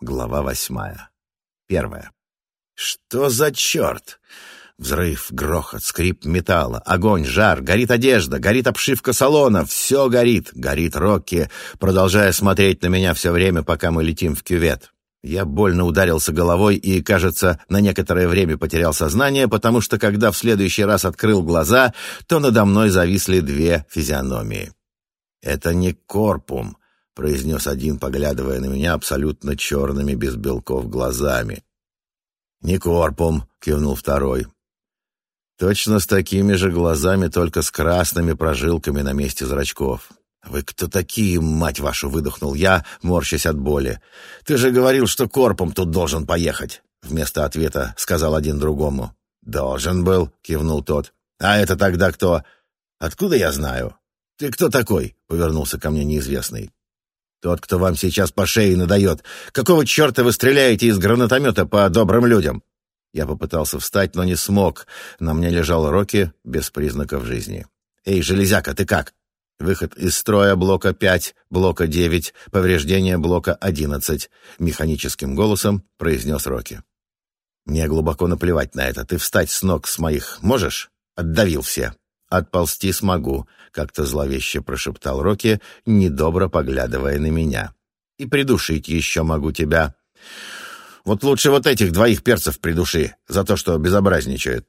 Глава восьмая. Первая. Что за черт? Взрыв, грохот, скрип металла, огонь, жар, горит одежда, горит обшивка салона, все горит, горит Рокки, продолжая смотреть на меня все время, пока мы летим в кювет. Я больно ударился головой и, кажется, на некоторое время потерял сознание, потому что, когда в следующий раз открыл глаза, то надо мной зависли две физиономии. Это не корпум, произнес один, поглядывая на меня абсолютно черными, без белков глазами. «Не корпум», — кивнул второй. «Точно с такими же глазами, только с красными прожилками на месте зрачков». «Вы кто такие, мать вашу?» — выдохнул я, морщась от боли. «Ты же говорил, что корпом тут должен поехать!» Вместо ответа сказал один другому. «Должен был», — кивнул тот. «А это тогда кто?» «Откуда я знаю?» «Ты кто такой?» — повернулся ко мне неизвестный. Тот, кто вам сейчас по шее надает. Какого черта вы стреляете из гранатомета по добрым людям?» Я попытался встать, но не смог. На мне лежал Рокки без признаков жизни. «Эй, железяка, ты как?» Выход из строя блока 5, блока 9, повреждение блока 11, механическим голосом произнес Рокки. Мне глубоко наплевать на это. Ты встать с ног с моих можешь? Отдавил все. Отползти смогу как-то зловеще прошептал Рокки, недобро поглядывая на меня. «И придушить еще могу тебя. Вот лучше вот этих двоих перцев придуши за то, что безобразничают».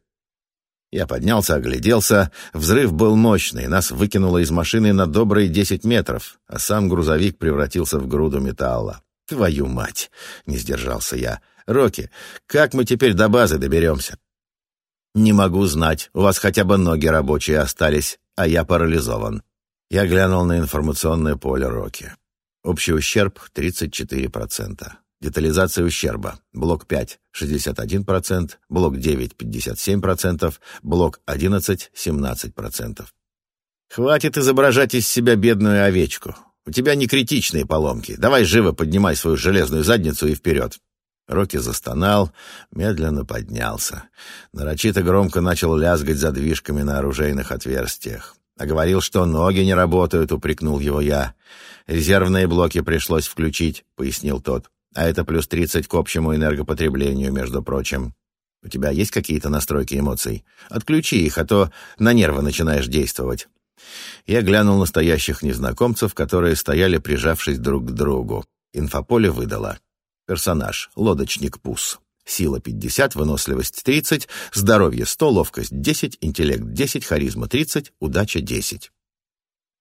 Я поднялся, огляделся. Взрыв был мощный, нас выкинуло из машины на добрые десять метров, а сам грузовик превратился в груду металла. «Твою мать!» — не сдержался я. «Рокки, как мы теперь до базы доберемся?» «Не могу знать. У вас хотя бы ноги рабочие остались а я парализован. Я глянул на информационное поле Роки. Общий ущерб 34%. Детализация ущерба. Блок 5 – 61%, блок 9 – 57%, блок 11 – 17%. Хватит изображать из себя бедную овечку. У тебя не критичные поломки. Давай живо поднимай свою железную задницу и вперед. Рокки застонал, медленно поднялся. Нарочито громко начал лязгать задвижками на оружейных отверстиях. А говорил, что ноги не работают, упрекнул его я. Резервные блоки пришлось включить, пояснил тот. А это плюс тридцать к общему энергопотреблению, между прочим. У тебя есть какие-то настройки эмоций? Отключи их, а то на нервы начинаешь действовать. Я глянул на стоящих незнакомцев, которые стояли, прижавшись друг к другу. Инфополе выдало. Персонаж. Лодочник Пус. Сила 50, выносливость 30, здоровье 100, ловкость 10, интеллект 10, харизма 30, удача 10.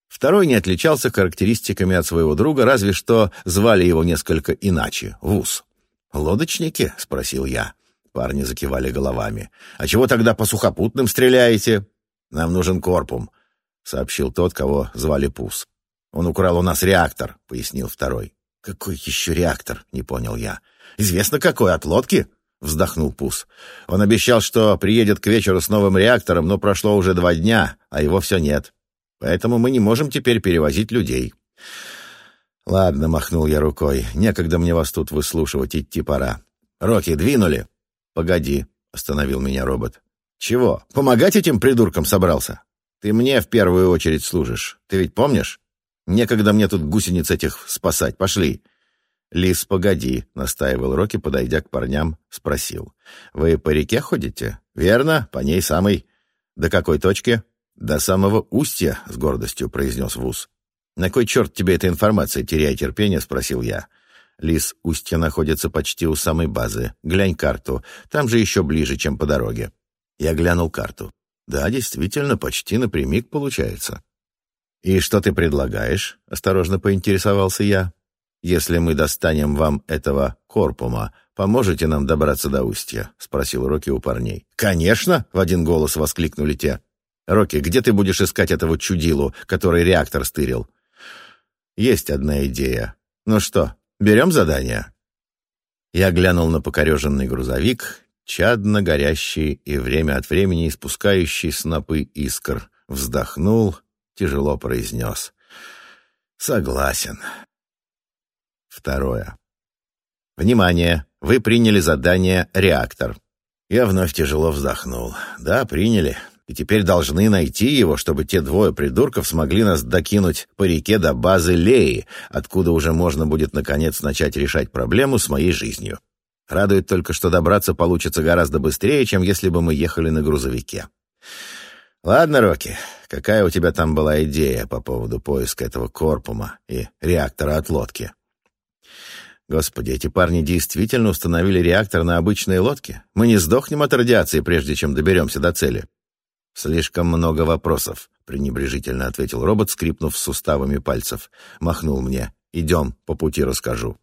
Второй не отличался характеристиками от своего друга, разве что звали его несколько иначе — Вуз. «Лодочники?» — спросил я. Парни закивали головами. «А чего тогда по сухопутным стреляете?» «Нам нужен корпум», — сообщил тот, кого звали Пус. «Он украл у нас реактор», — пояснил второй. «Какой еще реактор?» — не понял я. «Известно какой, от лодки?» — вздохнул Пус. «Он обещал, что приедет к вечеру с новым реактором, но прошло уже два дня, а его все нет. Поэтому мы не можем теперь перевозить людей». «Ладно», — махнул я рукой, — «некогда мне вас тут выслушивать, идти пора». «Рокки, двинули?» «Погоди», — остановил меня робот. «Чего? Помогать этим придуркам собрался? Ты мне в первую очередь служишь. Ты ведь помнишь?» Некогда мне тут гусениц этих спасать. Пошли. Лис, погоди, настаивал Роки, подойдя к парням, спросил. Вы по реке ходите? Верно, по ней самой. До какой точки? До самого устья, с гордостью произнес Вуз. На кой черт тебе эта информация, теряя терпение, спросил я. Лис, устье находится почти у самой базы. Глянь карту. Там же еще ближе, чем по дороге. Я глянул карту. Да, действительно, почти напрямик получается. «И что ты предлагаешь?» — осторожно поинтересовался я. «Если мы достанем вам этого корпума, поможете нам добраться до устья?» — спросил Рокки у парней. «Конечно!» — в один голос воскликнули те. «Рокки, где ты будешь искать этого чудилу, который реактор стырил?» «Есть одна идея. Ну что, берем задание?» Я глянул на покореженный грузовик, чадно горящий и время от времени испускающий снопы искр, вздохнул тяжело произнес. «Согласен». Второе. «Внимание! Вы приняли задание «Реактор». Я вновь тяжело вздохнул. «Да, приняли. и теперь должны найти его, чтобы те двое придурков смогли нас докинуть по реке до базы Леи, откуда уже можно будет наконец начать решать проблему с моей жизнью. Радует только, что добраться получится гораздо быстрее, чем если бы мы ехали на грузовике. Ладно, Рокки, какая у тебя там была идея по поводу поиска этого корпума и реактора от лодки? Господи, эти парни действительно установили реактор на обычной лодке? Мы не сдохнем от радиации, прежде чем доберемся до цели? «Слишком много вопросов», — пренебрежительно ответил робот, скрипнув суставами пальцев. Махнул мне. «Идем, по пути расскажу».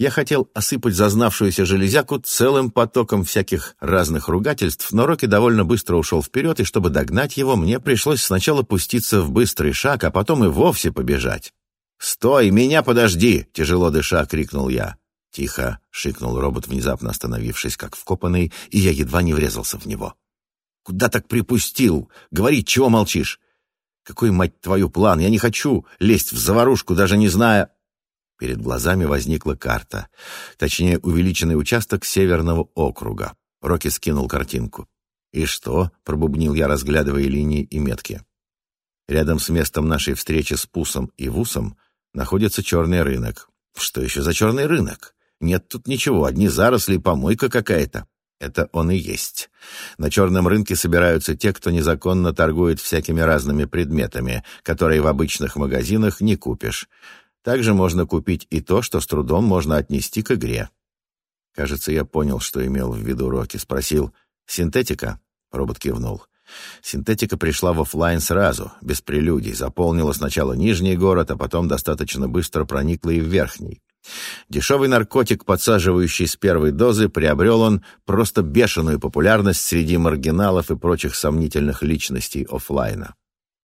Я хотел осыпать зазнавшуюся железяку целым потоком всяких разных ругательств, но Рокки довольно быстро ушел вперед, и чтобы догнать его, мне пришлось сначала пуститься в быстрый шаг, а потом и вовсе побежать. «Стой, меня подожди!» — тяжело дыша крикнул я. «Тихо!» — шикнул робот, внезапно остановившись, как вкопанный, и я едва не врезался в него. Куда так припустил? Говори, чего молчишь? Какой, мать твою, план? Я не хочу лезть в заварушку, даже не зная... Перед глазами возникла карта. Точнее, увеличенный участок северного округа. Рокки скинул картинку. «И что?» — пробубнил я, разглядывая линии и метки. Рядом с местом нашей встречи с Пусом и Вусом находится черный рынок. Что еще за черный рынок? Нет тут ничего, одни заросли и помойка какая-то. Это он и есть. На черном рынке собираются те, кто незаконно торгует всякими разными предметами, которые в обычных магазинах не купишь. Также можно купить и то, что с трудом можно отнести к игре. Кажется, я понял, что имел в виду Рокки. Спросил, «Синтетика?» Робот кивнул. Синтетика пришла в офлайн сразу, без прелюдий, заполнила сначала нижний город, а потом достаточно быстро проникла и в верхний. Дешевый наркотик, подсаживающий с первой дозы, приобрел он просто бешеную популярность среди маргиналов и прочих сомнительных личностей офлайна.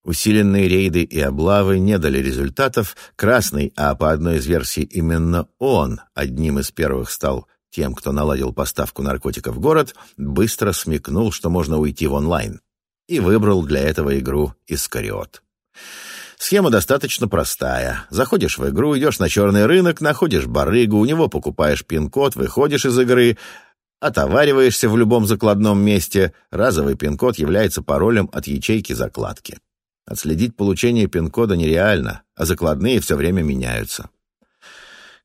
Усиленные рейды и облавы не дали результатов. Красный, а по одной из версий именно он одним из первых стал тем, кто наладил поставку наркотиков в город, быстро смекнул, что можно уйти в онлайн. И выбрал для этого игру «Искариот». Схема достаточно простая. Заходишь в игру, идешь на черный рынок, находишь барыгу, у него покупаешь пин-код, выходишь из игры, отовариваешься в любом закладном месте. Разовый пин-код является паролем от ячейки закладки. Отследить получение пин-кода нереально, а закладные все время меняются.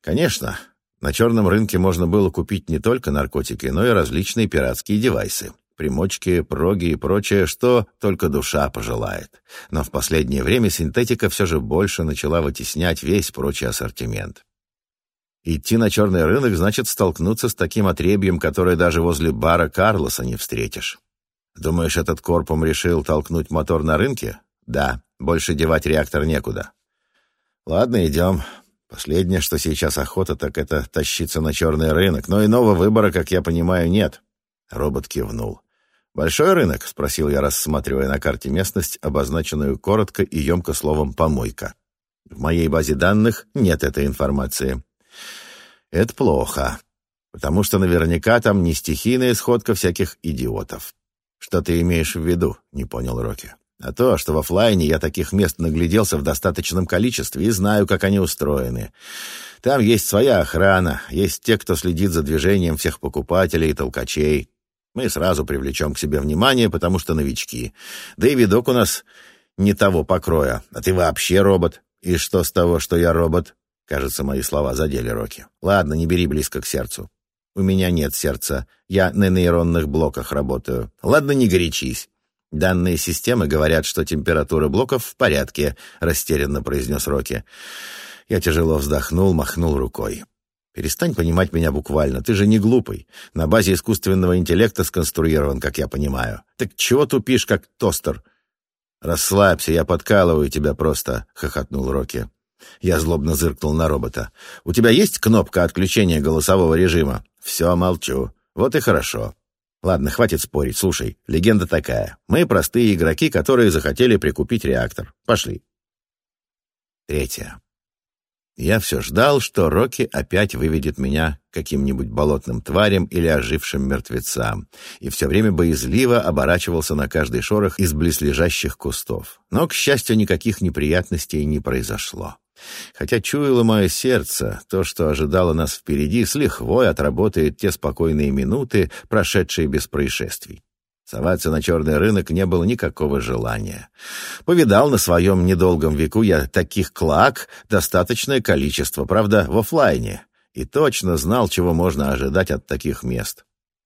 Конечно, на черном рынке можно было купить не только наркотики, но и различные пиратские девайсы примочки, проги и прочее, что только душа пожелает. Но в последнее время синтетика все же больше начала вытеснять весь прочий ассортимент. Идти на черный рынок значит столкнуться с таким отребьем, которое даже возле бара Карлоса не встретишь. Думаешь, этот корпум решил толкнуть мотор на рынке? Да, больше девать реактор некуда. Ладно, идем. Последнее, что сейчас охота, так это тащиться на черный рынок, но иного выбора, как я понимаю, нет. Робот кивнул. «Большой рынок?» — спросил я, рассматривая на карте местность, обозначенную коротко и емко словом «помойка». В моей базе данных нет этой информации. Это плохо, потому что наверняка там не стихийная сходка всяких идиотов. Что ты имеешь в виду? Не понял Рокки. А то, что в офлайне я таких мест нагляделся в достаточном количестве и знаю, как они устроены. Там есть своя охрана, есть те, кто следит за движением всех покупателей и толкачей. Мы сразу привлечем к себе внимание, потому что новички. Да и видок у нас не того покроя. А ты вообще робот. И что с того, что я робот? Кажется, мои слова задели Рокки. Ладно, не бери близко к сердцу. У меня нет сердца. Я на нейронных блоках работаю. Ладно, не горячись. Данные системы говорят, что температура блоков в порядке, растерянно произнес Рокки. Я тяжело вздохнул, махнул рукой. Перестань понимать меня буквально. Ты же не глупый. На базе искусственного интеллекта сконструирован, как я понимаю. Так чего тупишь, как тостер? Расслабься, я подкалываю тебя просто, хохотнул Рокки. Я злобно зыркнул на робота. У тебя есть кнопка отключения голосового режима? Все, молчу. Вот и хорошо. Ладно, хватит спорить. Слушай, легенда такая. Мы простые игроки, которые захотели прикупить реактор. Пошли. Третье. Я все ждал, что Рокки опять выведет меня каким-нибудь болотным тварям или ожившим мертвецам, и все время боязливо оборачивался на каждый шорох из близлежащих кустов. Но, к счастью, никаких неприятностей не произошло. Хотя чуяло мое сердце, то, что ожидало нас впереди, с лихвой отработает те спокойные минуты, прошедшие без происшествий. Соваться на черный рынок не было никакого желания. Повидал на своем недолгом веку я таких клак достаточное количество, правда, в офлайне, и точно знал, чего можно ожидать от таких мест.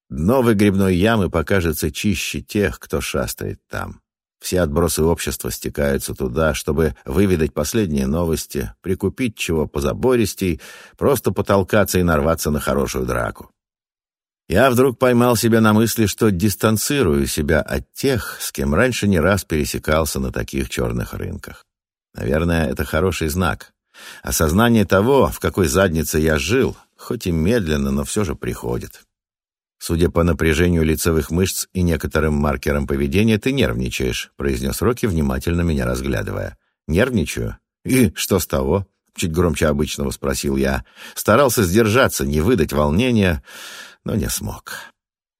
Дно выгребной ямы покажется чище тех, кто шастает там. Все отбросы общества стекаются туда, чтобы выведать последние новости, прикупить чего позабористей, просто потолкаться и нарваться на хорошую драку. Я вдруг поймал себя на мысли, что дистанцирую себя от тех, с кем раньше не раз пересекался на таких черных рынках. Наверное, это хороший знак. Осознание того, в какой заднице я жил, хоть и медленно, но все же приходит. «Судя по напряжению лицевых мышц и некоторым маркерам поведения, ты нервничаешь», — произнес Рокки, внимательно меня разглядывая. «Нервничаю? И что с того?» — чуть громче обычного спросил я. Старался сдержаться, не выдать волнения, но не смог.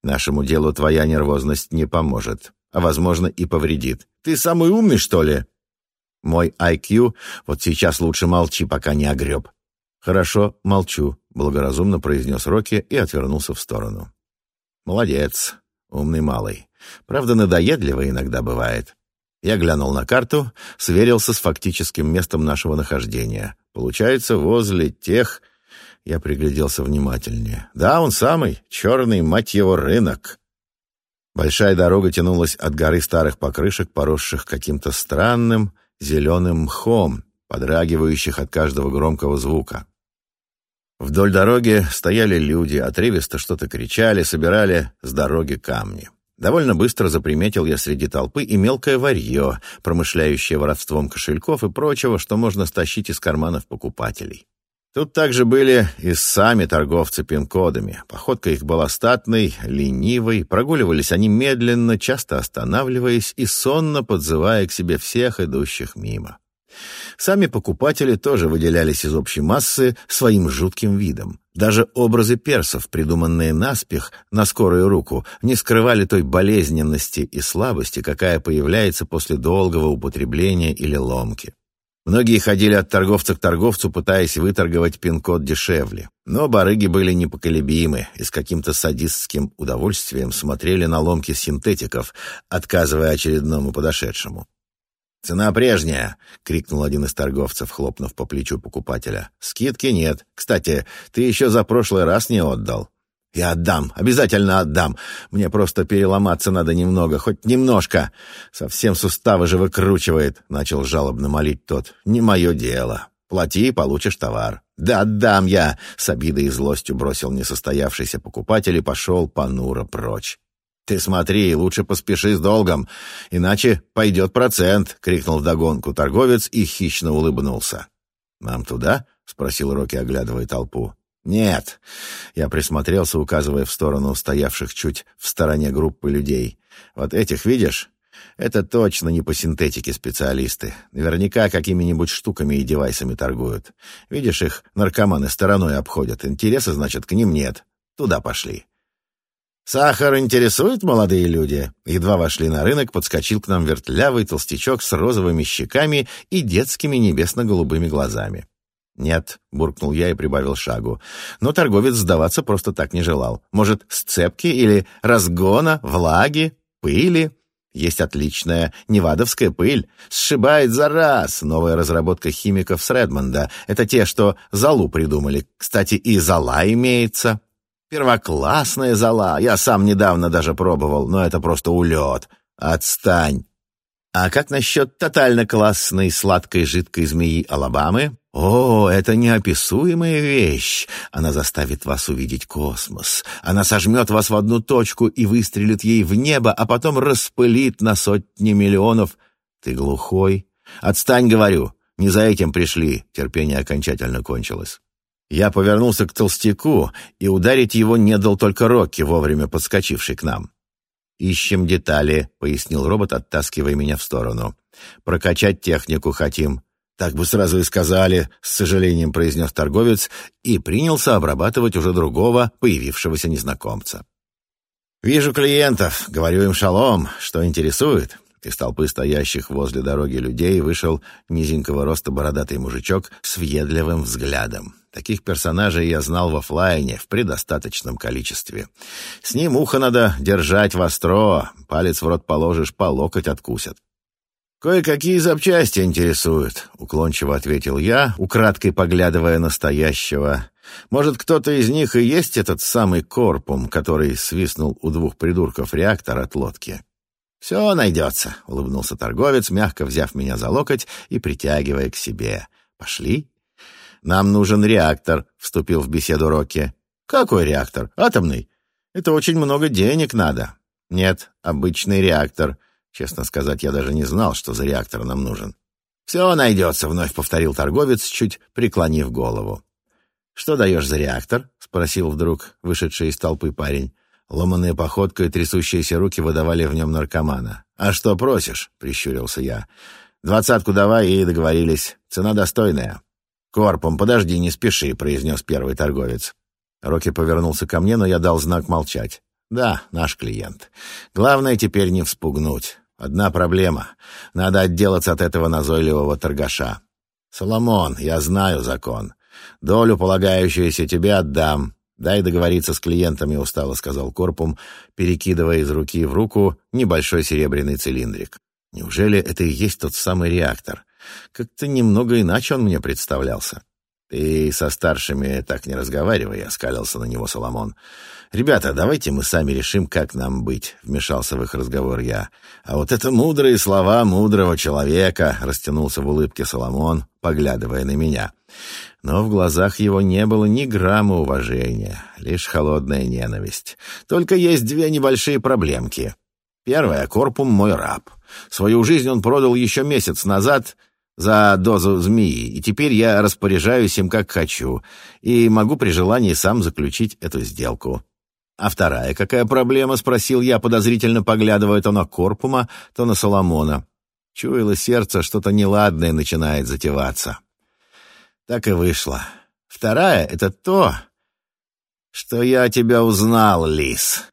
Нашему делу твоя нервозность не поможет, а, возможно, и повредит. Ты самый умный, что ли? Мой IQ вот сейчас лучше молчи, пока не огреб. Хорошо, молчу, благоразумно произнес Рокки и отвернулся в сторону. Молодец, умный малый. Правда, надоедливо иногда бывает. Я глянул на карту, сверился с фактическим местом нашего нахождения. Получается, возле тех я пригляделся внимательнее. Да, он самый, черный, мать его, рынок. Большая дорога тянулась от горы старых покрышек, поросших каким-то странным зеленым мхом, подрагивающих от каждого громкого звука. Вдоль дороги стояли люди, отрывисто что-то кричали, собирали с дороги камни. Довольно быстро заприметил я среди толпы и мелкое варье, промышляющее воровством кошельков и прочего, что можно стащить из карманов покупателей. Тут также были и сами торговцы пин-кодами. Походка их была статной, ленивой, прогуливались они медленно, часто останавливаясь и сонно подзывая к себе всех идущих мимо. Сами покупатели тоже выделялись из общей массы своим жутким видом. Даже образы персов, придуманные наспех, на скорую руку, не скрывали той болезненности и слабости, какая появляется после долгого употребления или ломки. Многие ходили от торговца к торговцу, пытаясь выторговать пин-код дешевле. Но барыги были непоколебимы и с каким-то садистским удовольствием смотрели на ломки синтетиков, отказывая очередному подошедшему. «Цена прежняя!» — крикнул один из торговцев, хлопнув по плечу покупателя. «Скидки нет. Кстати, ты еще за прошлый раз не отдал». «Я отдам, обязательно отдам. Мне просто переломаться надо немного, хоть немножко. Совсем суставы же выкручивает», — начал жалобно молить тот. «Не мое дело. Плати, получишь товар». «Да отдам я!» — с обидой и злостью бросил несостоявшийся покупатель и пошел понуро прочь. «Ты смотри, лучше поспеши с долгом, иначе пойдет процент!» — крикнул вдогонку торговец и хищно улыбнулся. «Нам туда?» — спросил Рокки, оглядывая толпу. «Нет». Я присмотрелся, указывая в сторону стоявших чуть в стороне группы людей. «Вот этих видишь? Это точно не по синтетике специалисты. Наверняка какими-нибудь штуками и девайсами торгуют. Видишь, их наркоманы стороной обходят. Интереса, значит, к ним нет. Туда пошли». «Сахар интересует, молодые люди?» Едва вошли на рынок, подскочил к нам вертлявый толстячок с розовыми щеками и детскими небесно-голубыми глазами. «Нет», — буркнул я и прибавил шагу. Но торговец сдаваться просто так не желал. «Может, сцепки или разгона, влаги, пыли?» Есть отличная невадовская пыль. Сшибает за раз. Новая разработка химиков с Редмонда. Это те, что залу придумали. Кстати, и зала имеется. Первоклассная зала. Я сам недавно даже пробовал, но это просто улет. Отстань. А как насчет тотально классной сладкой жидкой змеи Алабамы? О, это неописуемая вещь. Она заставит вас увидеть космос. Она сожмет вас в одну точку и выстрелит ей в небо, а потом распылит на сотни миллионов. Ты глухой? Отстань, говорю. Не за этим пришли. Терпение окончательно кончилось. Я повернулся к толстяку, и ударить его не дал только Рокки, вовремя подскочивший к нам. «Ищем детали», — пояснил робот, оттаскивая меня в сторону. «Прокачать технику хотим. «Так бы сразу и сказали», — с сожалением произнес торговец и принялся обрабатывать уже другого, появившегося незнакомца. «Вижу клиентов, говорю им шалом, что интересует. Из толпы стоящих возле дороги людей вышел низенького роста бородатый мужичок с въедливым взглядом. Таких персонажей я знал в офлайне в предостаточном количестве. С ним ухо надо держать востро, палец в рот положишь, по локоть откусят. «Кое-какие запчасти интересуют», — уклончиво ответил я, украдкой поглядывая настоящего. «Может, кто-то из них и есть этот самый корпум, который свистнул у двух придурков реактор от лодки?» «Все найдется», — улыбнулся торговец, мягко взяв меня за локоть и притягивая к себе. «Пошли?» «Нам нужен реактор», — вступил в беседу Рокки. «Какой реактор? Атомный? Это очень много денег надо». «Нет, обычный реактор. Честно сказать, я даже не знал, что за реактор нам нужен. «Все найдется», — вновь повторил торговец, чуть преклонив голову. «Что даешь за реактор?» — спросил вдруг вышедший из толпы парень. Ломаная походка и трясущиеся руки выдавали в нем наркомана. «А что просишь?» — прищурился я. «Двадцатку давай и договорились. Цена достойная». «Корпом, подожди, не спеши», — произнес первый торговец. Рокки повернулся ко мне, но я дал знак молчать. Да, наш клиент. Главное теперь не вспугнуть. Одна проблема. Надо отделаться от этого назойливого торгаша. Соломон, я знаю закон. Долю, полагающуюся тебе, отдам. Дай договориться с клиентами, устало сказал Корпум, перекидывая из руки в руку небольшой серебряный цилиндрик. Неужели это и есть тот самый реактор? Как-то немного иначе он мне представлялся. «Ты со старшими так не разговаривай», — оскалился на него Соломон. «Ребята, давайте мы сами решим, как нам быть», — вмешался в их разговор я. «А вот это мудрые слова мудрого человека», — растянулся в улыбке Соломон, поглядывая на меня. Но в глазах его не было ни грамма уважения, лишь холодная ненависть. Только есть две небольшие проблемки. Первая — Корпум мой раб. Свою жизнь он продал еще месяц назад за дозу змеи, и теперь я распоряжаюсь им как хочу, и могу при желании сам заключить эту сделку. А вторая какая проблема, спросил я, подозрительно поглядывая то на Корпума, то на Соломона. Чуяло сердце, что-то неладное начинает затеваться. Так и вышло. Вторая — это то, что я тебя узнал, лис.